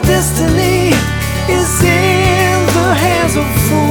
destiny is in the hands of fools.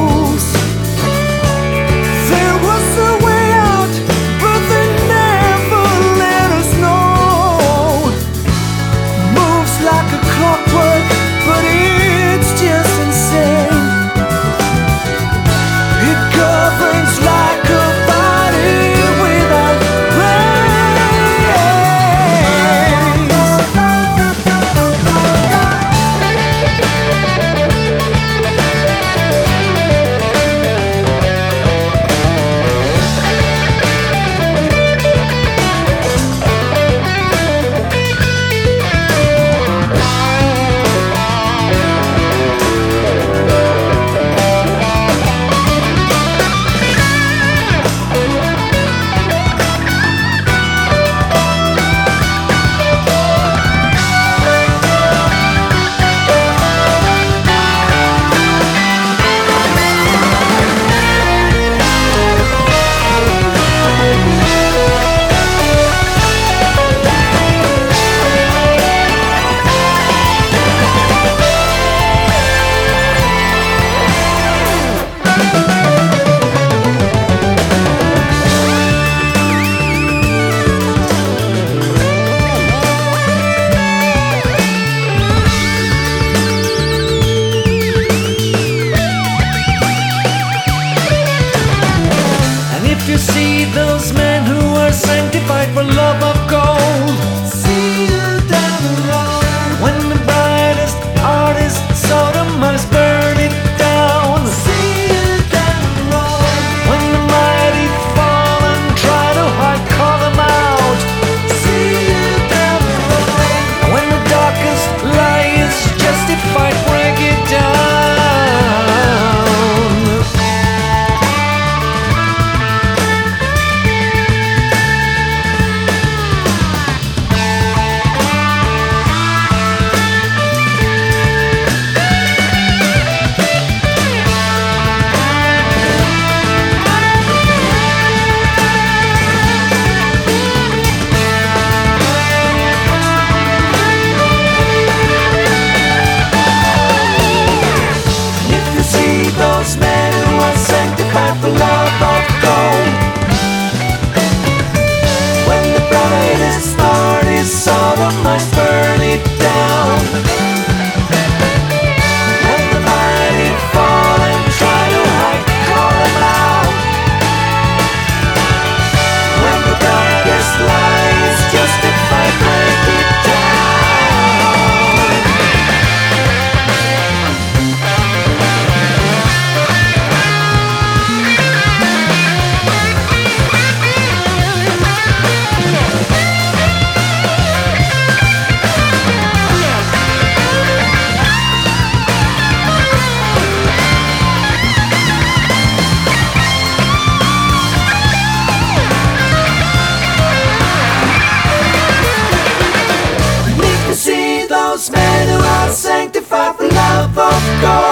Need